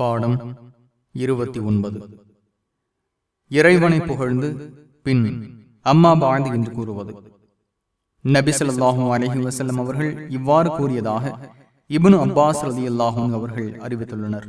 பாடம் இருபத்தி ஒன்பது. இறைவனை புகழ்ந்து பின் அம்மா பாழ்ந்து என்று கூறுவது. நபி அலஹி வசல்லம் அவர்கள் இவ்வாறு கூறியதாக இபுன் அப்பாஸ் ரதி அல்லாஹும் அவர்கள் அறிவித்துள்ளனர்.